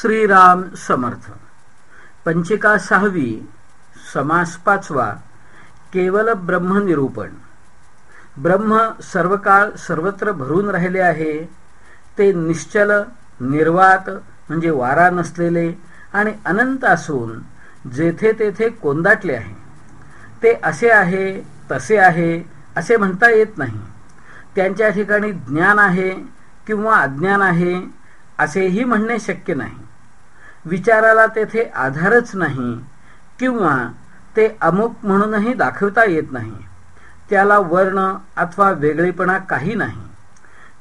श्रीराम समर्थ. पंचिका सहावी समास पाचवा केवल ब्रह्मनिरूपण ब्रह्म सर्व काळ सर्वत्र भरून राहिले आहे. ते निश्चल निर्वात म्हणजे वारा नसलेले आणि अनंत असून जेथे तेथे कोंदाटले आहे. ते असे आहे तसे आहे असे म्हणता येत नाही. त्यांच्या ठिकाणी ज्ञान आहे किंवा अज्ञान आहे असेही म्हणणे शक्य नाही. विचाराला तेथे आधारच नाही किंवा ते अमुक म्हणूनही दाखवता येत नाही. त्याला वर्ण अथवा वेगळेपणा काही नाही.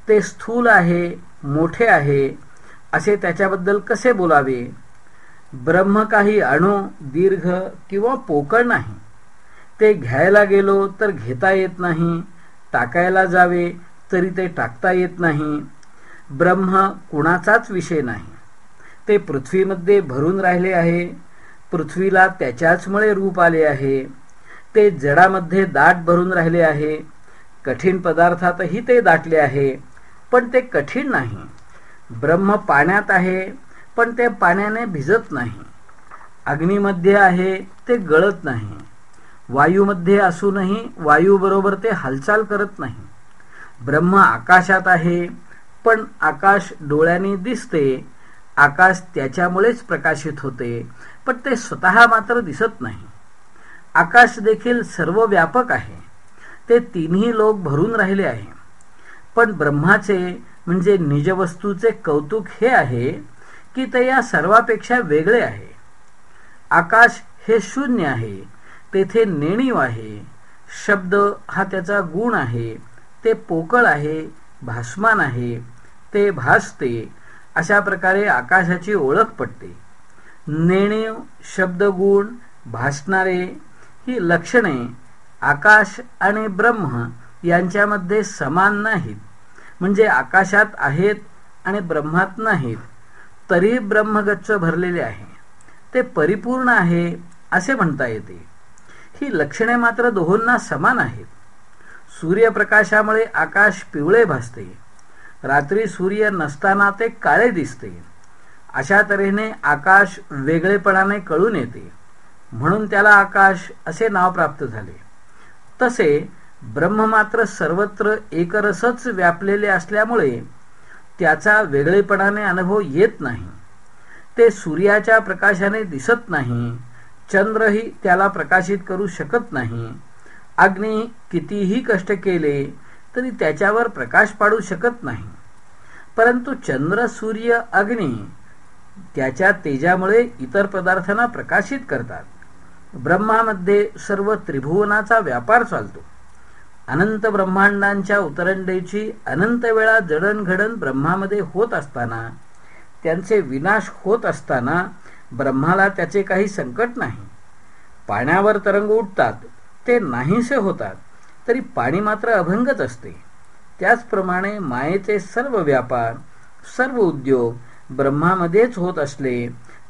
ते स्थूल आहे मोठे आहे असे त्याच्याबद्दल कसे बोलावे? ब्रह्म काही अणू दीर्घ किंवा पोकळ नाही. ते घ्यायला गेलो तर घेता येत नाही टाकायला जावे तरी ते टाकता येत नाही. ब्रह्म कुणाचाच विषय नाही. ते पृथ्वीमध्ये भरून राहिले आहे. पृथ्वीला त्याच्याचमुळे रूप आले आहे. ते जडामध्ये दाट भरून राहिले आहे. कठीण पदार्थातही ते दाटले आहे. पण ते कठीण नाही. ब्रह्म पाण्यात आहे पण ते पाण्याने भिजत नाही. अग्नीमध्ये आहे ते गळत नाही. वायूमध्ये असूनही वायूबरोबर ते हालचाल करत नाही. ब्रह्म आकाशात आहे पण आकाश डोळ्यांनी दिसते. आकाश त्याच्यामुळेच प्रकाशित होते पण ते स्वतः मात्र दिसत नाही. आकाश देखील सर्व व्यापक आहे. ते तिन्ही लोक भरून राहिले आहे. पण ब्रह्माचे म्हणजे निजवस्तूचे कौतुक हे आहे की ते या सर्वापेक्षा वेगळे आहे. आकाश हे शून्य आहे तेथे नेणीव आहे. शब्द हा त्याचा गुण आहे ते पोकळ आहे भासमान आहे ते भासते. अशा प्रकारे आकाशाची ओळख पडते नेणीव शब्दगुण भासणारे ही लक्षणे आकाश आणि ब्रह्म यांच्यामध्ये समान नाहीत. म्हणजे आकाशात आहेत आणि ब्रह्मात नाहीत. तरी ब्रह्मगच्च भरलेले आहे. ते परिपूर्ण आहे असे म्हणता येते. ही लक्षणे मात्र दोहोंना समान आहेत. सूर्यप्रकाशामुळे आकाश पिवळे भासते. रात्री सूर्य नसताना ते काळे दिसते. अशा तऱ्हेने आकाश वेगळेपणाने कळून येते. म्हणून त्याला आकाश असे नाव प्राप्त झाले. तसे ब्रह्म मात्र सर्वत्र एकरसच व्यापलेले असल्यामुळे त्याचा वेगळेपणाने अनुभव येत नाही. ते सूर्याच्या प्रकाशाने दिसत नाही. चंद्रही त्याला प्रकाशित करू शकत नाही. अग्नी कितीही कष्ट केले तरी त्याच्यावर प्रकाश पाडू शकत नाही. परंतु चंद्र सूर्य अग्नी त्याच्या तेजामुळे इतर पदार्थांना प्रकाशित करतात. ब्रह्मामध्ये सर्व त्रिभुवनाचा व्यापार चालतो. अनंत ब्रह्मांडांच्या उतरंडेची अनंत वेळा जडणघडण ब्रह्मामध्ये होत असताना त्यांचे विनाश होत असताना ब्रह्माला त्याचे काही संकट नाही. पाण्यावर तरंग उठतात ते नाहीसे होतात. तरी पाणी मात्र अभंगच असते. त्याचप्रमाणे मायेचे सर्व व्यापार सर्व उद्योग ब्रह्मामध्येच होत असले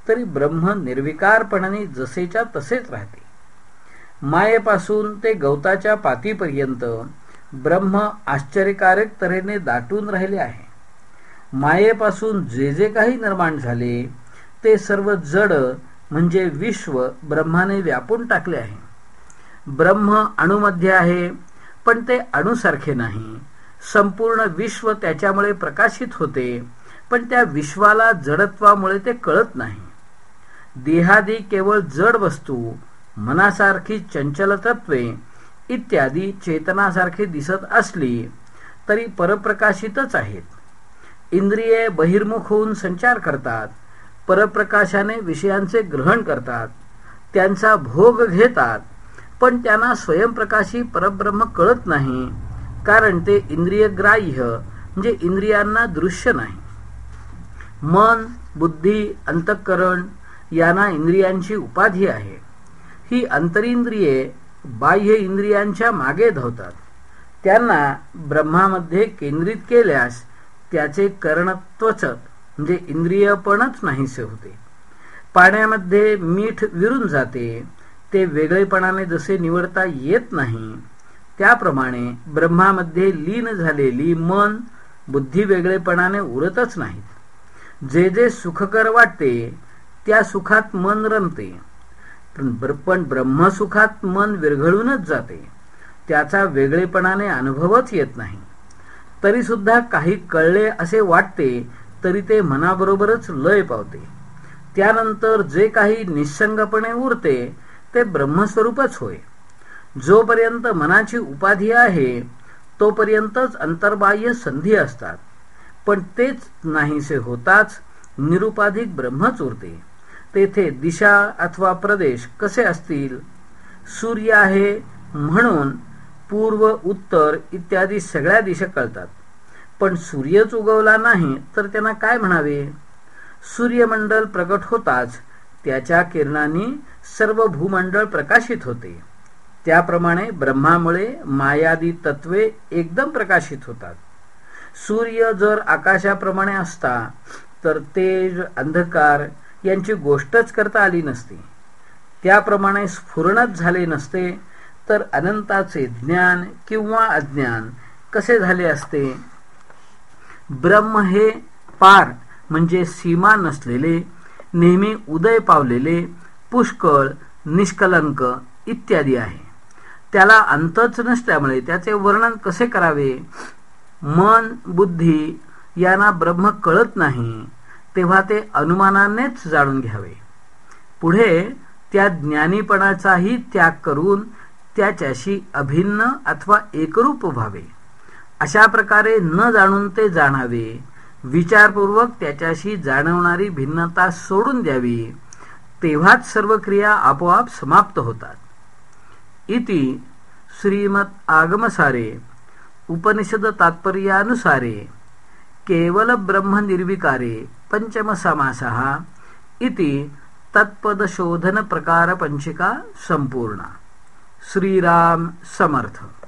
तरी ब्रह्म निर्विकारपणाने जसेच्या तसेच राहते. मायेपासून ते गवताच्या पातीपर्यंत ब्रह्म आश्चर्यकारक तऱ्हेने दाटून राहिले आहे. मायेपासून जे जे काही निर्माण झाले ते सर्व जड म्हणजे विश्व ब्रह्माने व्यापून टाकले आहे. ब्रह्म अणुमध्ये आहे पण ते अणुसारखे नाही. संपूर्ण विश्व त्याच्यामुळे प्रकाशित होते पण त्या विश्वाला जडत्वामुळे ते कळत नाही. देहादी केवळ जड वस्तू मनासारखी चंचल तत्वे इत्यादी चेतनासारखी दिसत असली तरी परप्रकाशितच आहेत. इंद्रिये बहिर्मुख होऊन संचार करतात परप्रकाशाने विषयांचे ग्रहण करतात त्यांचा भोग घेतात पण त्यांना स्वयंप्रकाशी परब्रह्म कळत नाही कारण ते इंद्रियग्राह्य म्हणजे इंद्रियांना दृश्य नाही. मन बुद्धी अंतःकरण यांना इंद्रियांची उपाधी आहे. ही अंतरिंद्रिये बाह्य इंद्रियांच्या मागे धावतात. त्यांना ब्रह्मामध्ये केंद्रित केल्यास त्याचे करणत्वच म्हणजे इंद्रियपणच नाहीसे होते. पाण्यामध्ये मीठ विरून जाते ते वेगळेपणाने जसे निवडता येत नाही त्याप्रमाणे ब्रह्मामध्ये लीन झालेली मन बुद्धी वेगळेपणाने उरतच नाहीत. जे जे सुखकर वाटते त्या सुखात मन रमते. पण ब्रह्मसुखात मन विरघळूनच जाते. त्याचा वेगळेपणाने अनुभवच येत नाही. तरी सुद्धा काही कळले असे वाटते तरी ते मनाबरोबरच लय पावते. त्यानंतर जे काही निसंगपणे उरते ते ब्रह्मस्वरूपच होय. जोपर्यंत मनाची उपाधी आहे तोपर्यंतच अंतर्बाह्य संधी असतात. पण तेच नाहीसे होताच निरुपाधिक ब्रह्मच उरते. तेथे दिशा अथवा प्रदेश कसे असतील? सूर्य आहे म्हणून पूर्व उत्तर इत्यादी सगळ्या दिशा कळतात. पण सूर्यच उगवला नाही तर त्यांना काय म्हणावे? सूर्यमंडल प्रकट होताच त्याच्या किरणांनी सर्व भूमंडळ प्रकाशित होते. त्याप्रमाणे ब्रह्मामुळे मायादी तत्वे एकदम प्रकाशित होतात. सूर्य जर आकाशाप्रमाणे असता तर तेज अंधकार यांची गोष्टच करता आली नसती. त्याप्रमाणे स्फुरणच झाले नसते तर अनंताचे ज्ञान किंवा अज्ञान कसे झाले असते? ब्रह्म हे पार म्हणजे सीमा नसलेले नेहमी उदय पावलेले पुष्कळ निष्कलंक इत्यादी आहे. त्याला अंतच नसल्यामुळे त्याचे वर्णन कसे करावे? मन बुद्धी यांना ब्रह्म कळत नाही तेव्हा ते अनुमानानेच जाणून घ्यावे. पुढे त्या ज्ञानीपणाचाही त्याग करून त्याच्याशी अभिन्न अथवा एकरूप व्हावे. अशा प्रकारे न जाणून ते जाणावे विचारपूर्वक त्याच्याशी जाणवणारी भिन्नता सोडून द्यावी. तेव्हाच सर्व क्रिया आपोआप समाप्त होतात. इति श्रीमत आगमसारे उपनिषद तात्पर्यानुसारे केवल ब्रह्मनिर्विकारे पंचम समासः इति तत्पदशोधन प्रकार पंचिका संपूर्णा. श्रीराम समर्थ.